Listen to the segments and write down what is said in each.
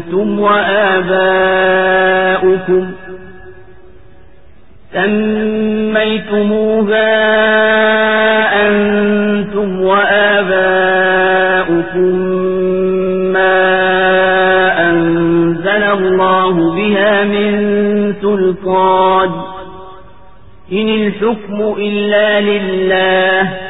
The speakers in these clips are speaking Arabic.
أنتم وآباؤكم سميتموها أنتم وآباؤكم ما أنزل الله بها من سلطان. إن الحكم إلا لله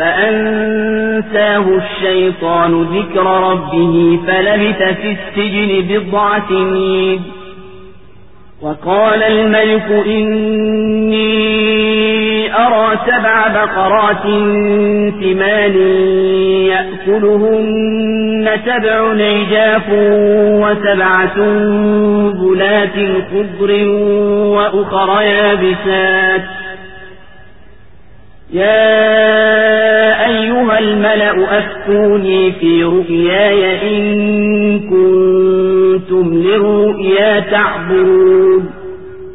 فأنساه الشيطان ذكر ربه فلبث في السجن بضع سنين وقال الملك إني أرى سبع بقرات ثمان يأكلهن سبع نجاف وسبع سنبلات خضر وأخر يابسات. يا الملأ أفتوني في رؤياي إن كنتم للرؤيا تعبرون